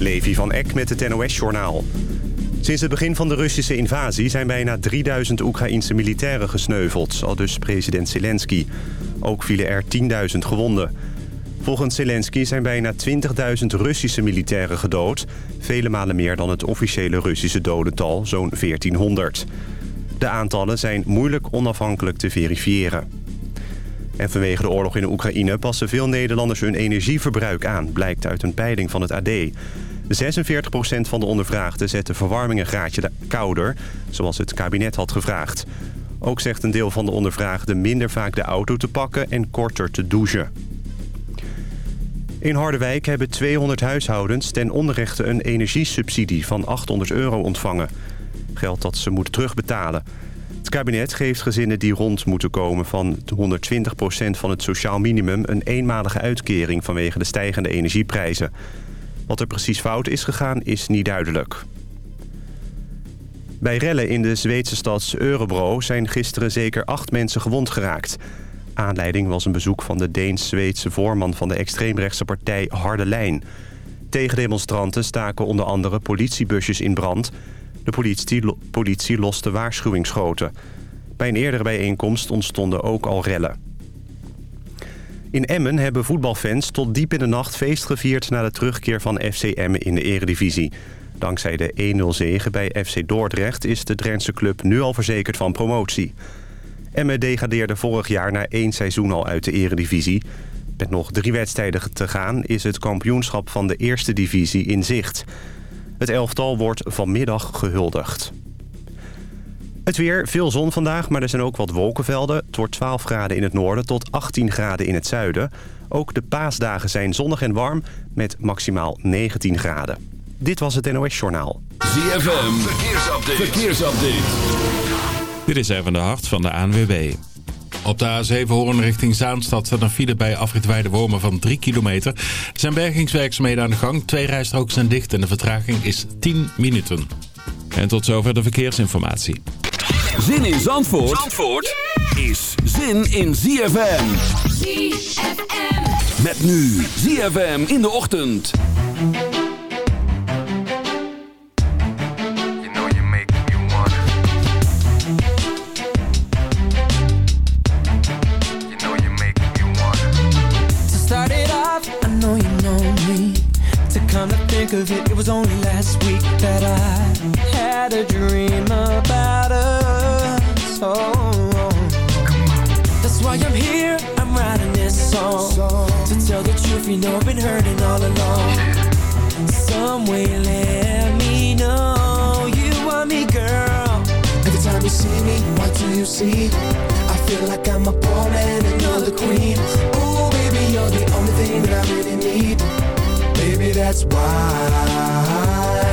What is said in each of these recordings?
Levi van Eck met het NOS-journaal. Sinds het begin van de Russische invasie zijn bijna 3000 Oekraïense militairen gesneuveld, al dus president Zelensky. Ook vielen er 10.000 gewonden. Volgens Zelensky zijn bijna 20.000 Russische militairen gedood. Vele malen meer dan het officiële Russische dodental, zo'n 1400. De aantallen zijn moeilijk onafhankelijk te verifiëren. En vanwege de oorlog in de Oekraïne passen veel Nederlanders hun energieverbruik aan... blijkt uit een peiling van het AD. 46% van de ondervraagden zet de verwarming een graadje kouder... zoals het kabinet had gevraagd. Ook zegt een deel van de ondervraagden minder vaak de auto te pakken en korter te douchen. In Harderwijk hebben 200 huishoudens ten onrechte een energiesubsidie van 800 euro ontvangen. Geld dat ze moeten terugbetalen. Het kabinet geeft gezinnen die rond moeten komen van 120% van het sociaal minimum... een eenmalige uitkering vanwege de stijgende energieprijzen. Wat er precies fout is gegaan is niet duidelijk. Bij rellen in de Zweedse stad Örebro zijn gisteren zeker acht mensen gewond geraakt. Aanleiding was een bezoek van de Deens-Zweedse voorman van de extreemrechtse partij Harde Lijn. Tegendemonstranten staken onder andere politiebusjes in brand. De politie, politie loste waarschuwingsschoten. Bij een eerdere bijeenkomst ontstonden ook al rellen. In Emmen hebben voetbalfans tot diep in de nacht feest gevierd... na de terugkeer van FC Emmen in de eredivisie. Dankzij de 1-0 zege bij FC Dordrecht... is de Drentse club nu al verzekerd van promotie. Emmen degradeerde vorig jaar na één seizoen al uit de eredivisie. Met nog drie wedstrijden te gaan is het kampioenschap van de eerste divisie in zicht. Het elftal wordt vanmiddag gehuldigd. Het weer, veel zon vandaag, maar er zijn ook wat wolkenvelden. Het wordt 12 graden in het noorden tot 18 graden in het zuiden. Ook de paasdagen zijn zonnig en warm met maximaal 19 graden. Dit was het NOS Journaal. ZFM, verkeersupdate. verkeersupdate. Dit is even de hart van de ANWB. Op de A7 Hoorn richting Zaanstad staat een file bij afrit Wormen van 3 kilometer. Er zijn bergingswerkzaamheden aan de gang. Twee rijstroken zijn dicht en de vertraging is 10 minuten. En tot zover de verkeersinformatie. Zin in Zandvoort, Zandvoort is zin in ZFM. ZFM. Met nu ZFM in de ochtend. think of it, it was only last week that I had a dream about us. Oh, that's why I'm here, I'm writing this song. To tell the truth, you know I've been hurting all along. Some way let me know you want me, girl. Every time you see me, what do you see? I feel like I'm a poor man and you're the queen. Ooh, baby, you're the only thing that I really need Baby, that's why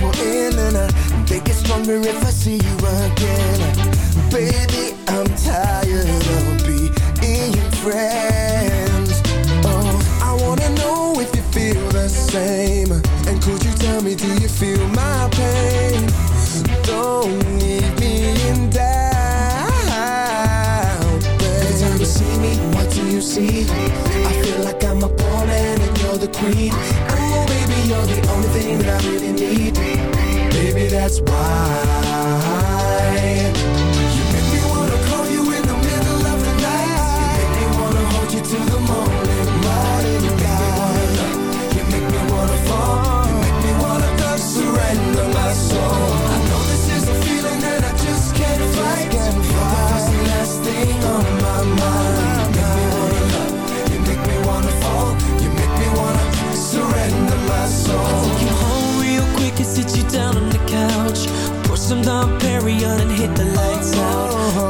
will end and I, they get stronger if I see you again Baby, I'm tired of being your friends Oh, I wanna know if you feel the same And could you tell me, do you feel my pain? Don't leave me in doubt. Every time you see me, what do you see? I feel like I'm a pawn and you're the queen that's why some Dom Perignon and hit the lights out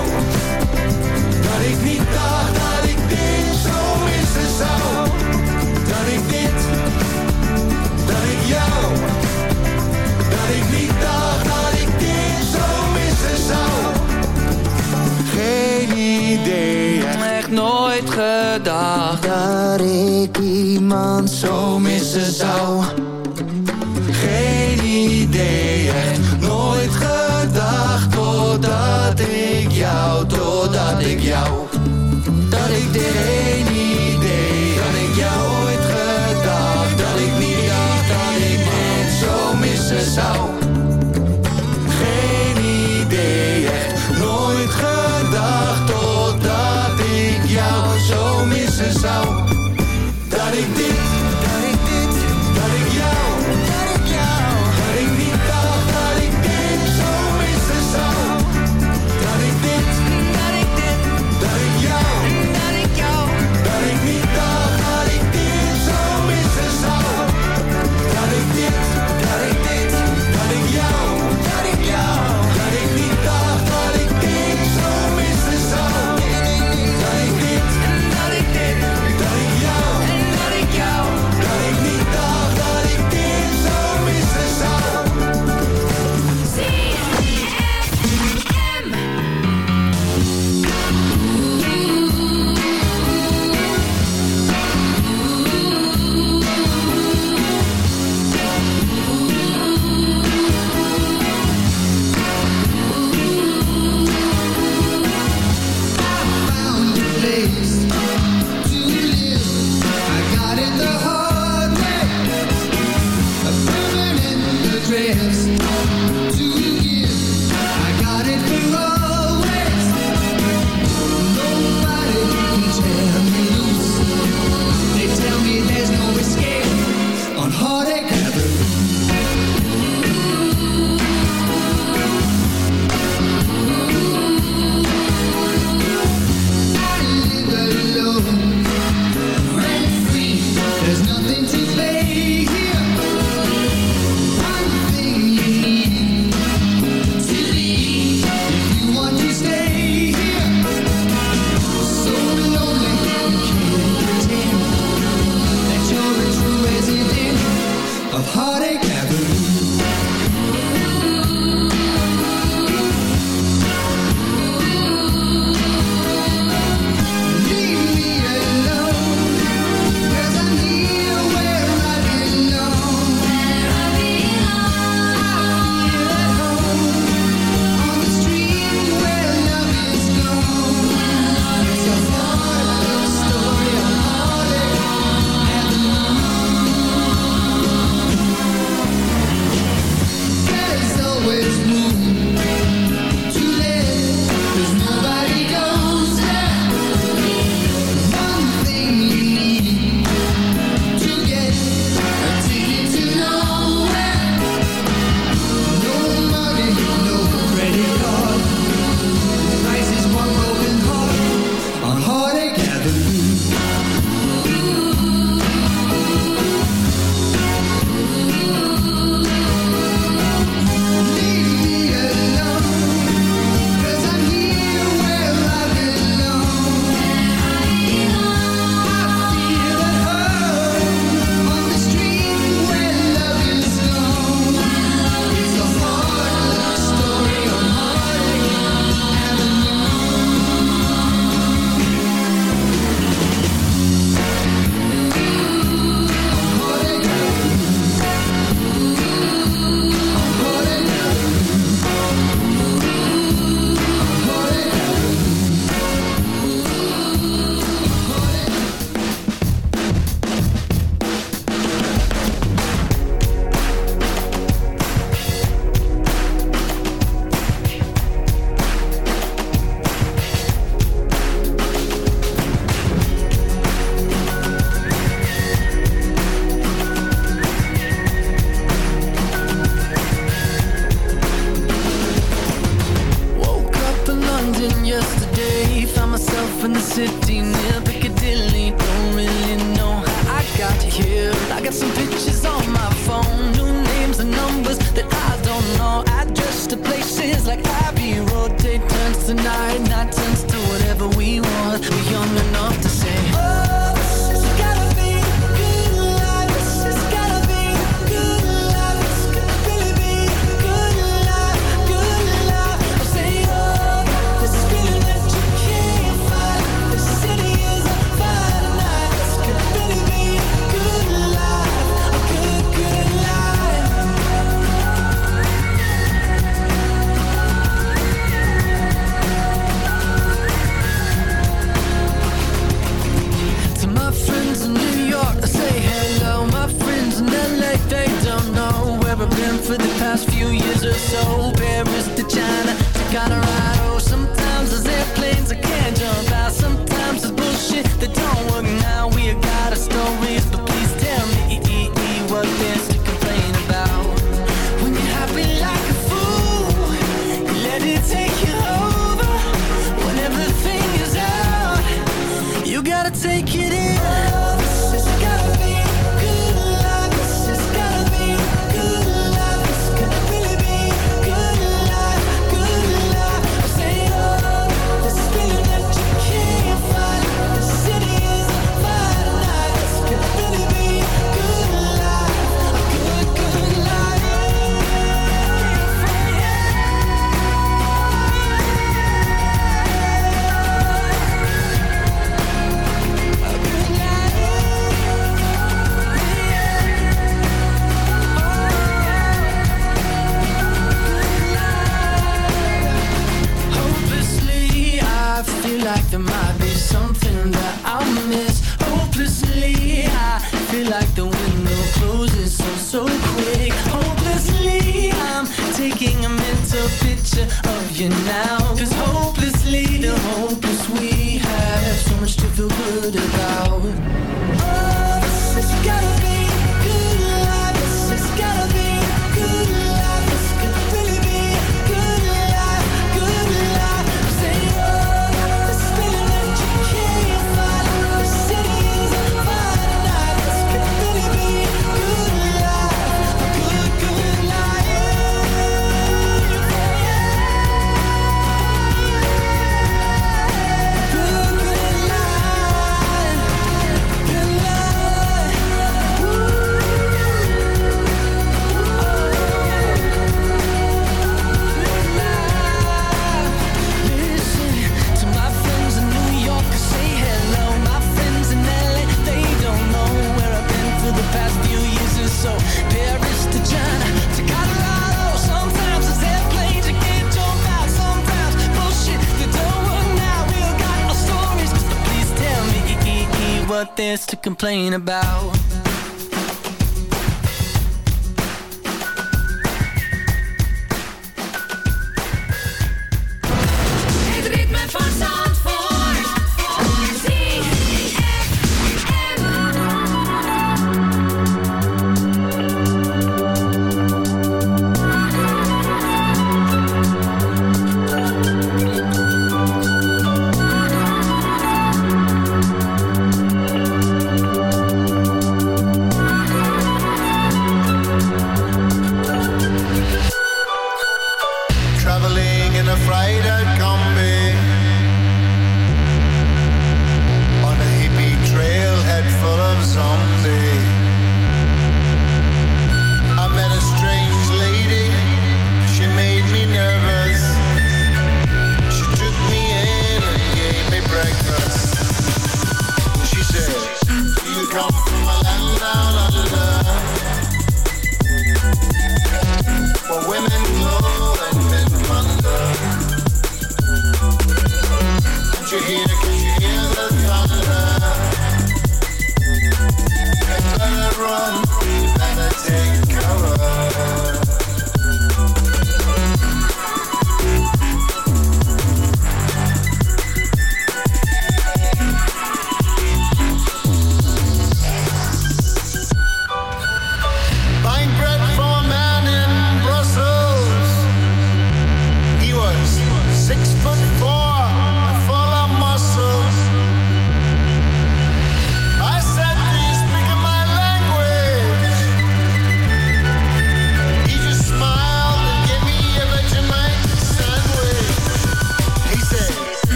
show me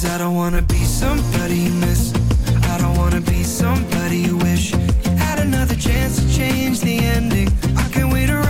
Cause I don't wanna be somebody you miss. I don't wanna be somebody you wish you had another chance to change the ending. I can't wait around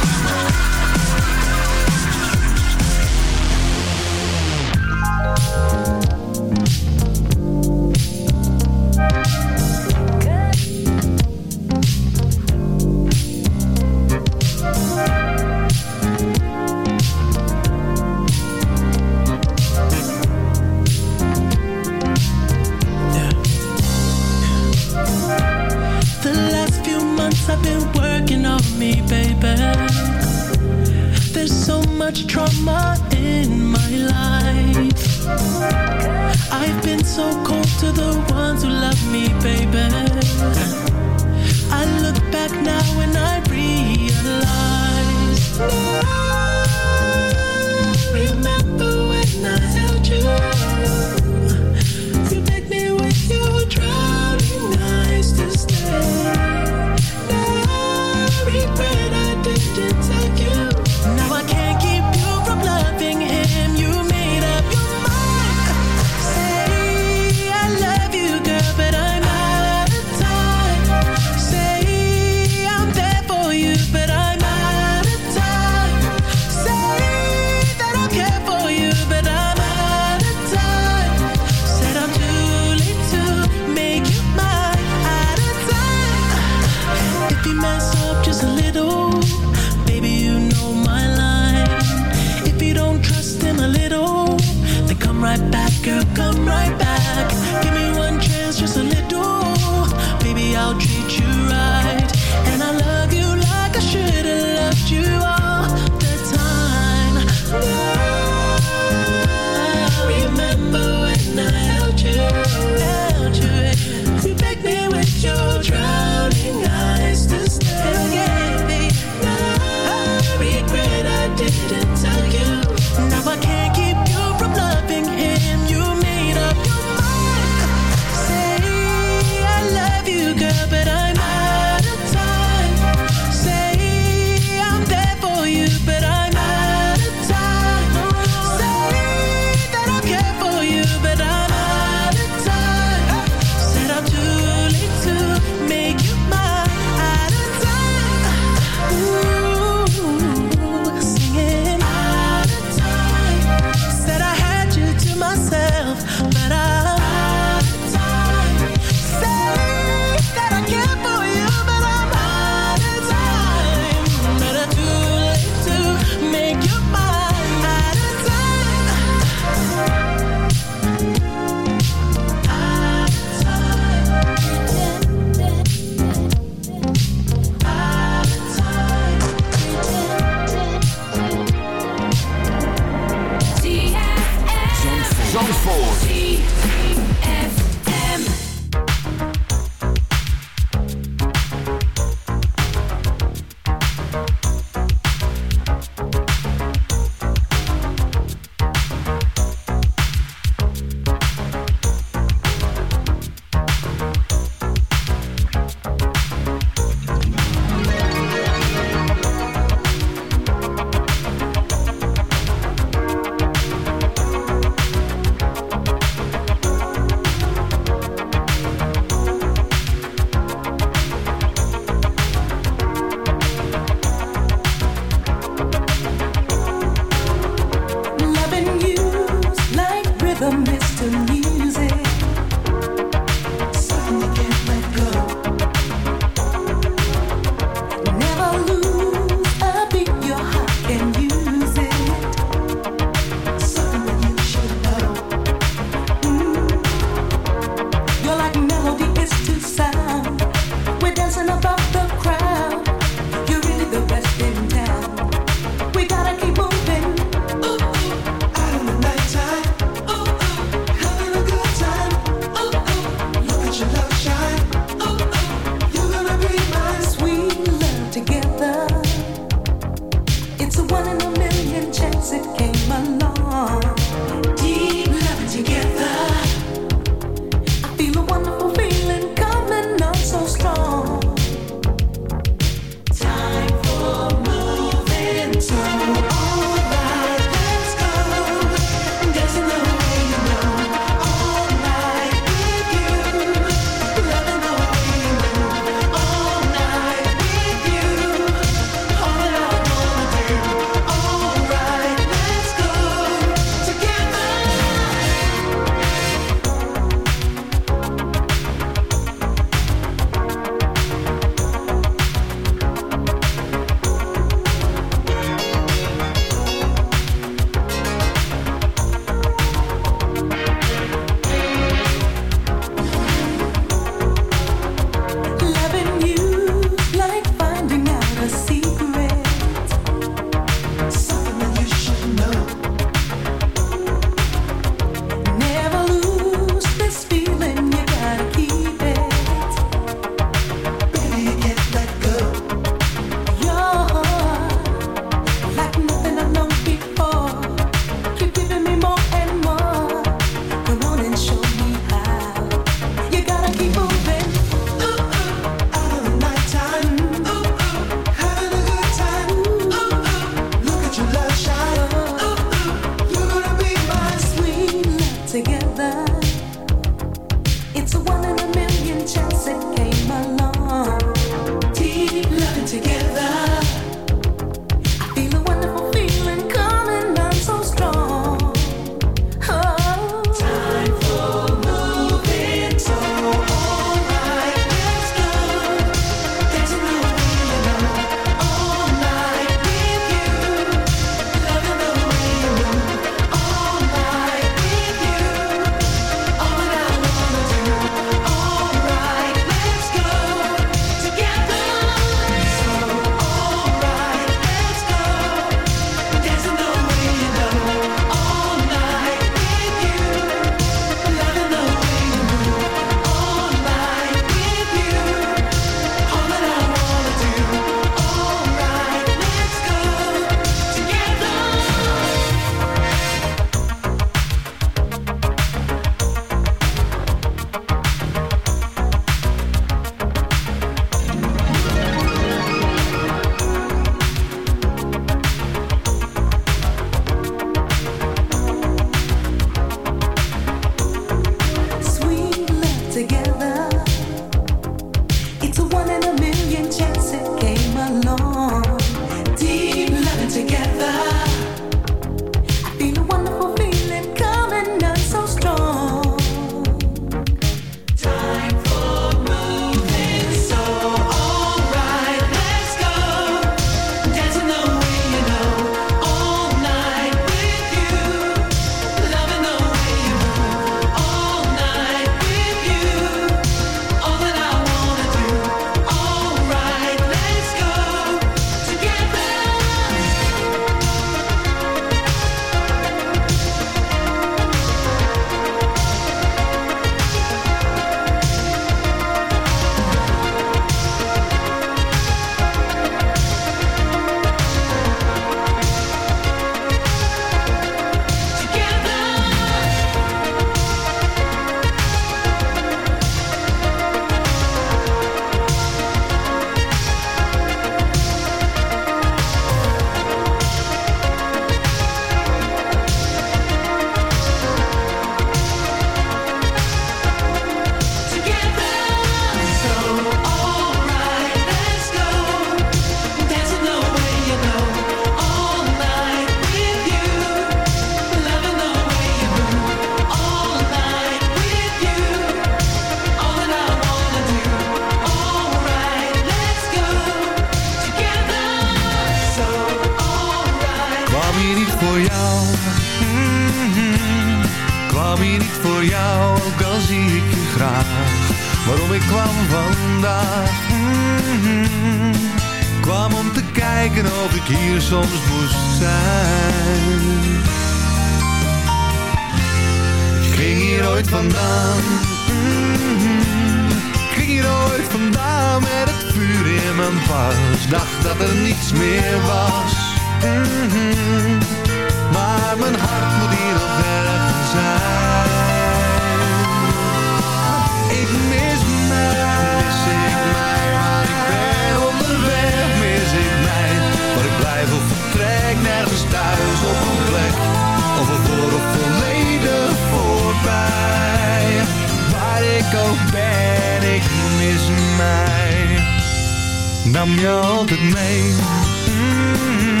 Mm,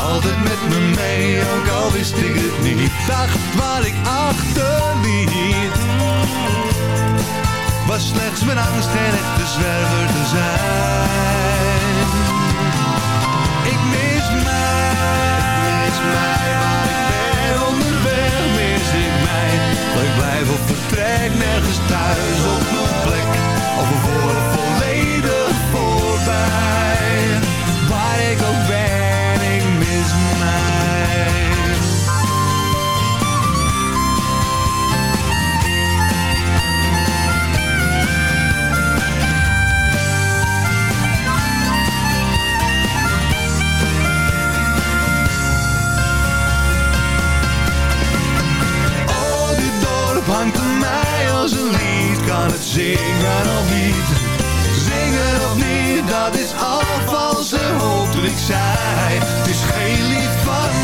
altijd met me mee, ook al wist ik het niet. Dacht waar ik achterliet. Was slechts mijn angst geen de zwerver te zijn. Ik mis mij, mis mij, waar ik ben onderweg mis ik mij. Maar ik blijf op vertrek, nergens thuis op Zingen of niet, zingen of niet, dat is al valse hoop toen ik het is geen lied van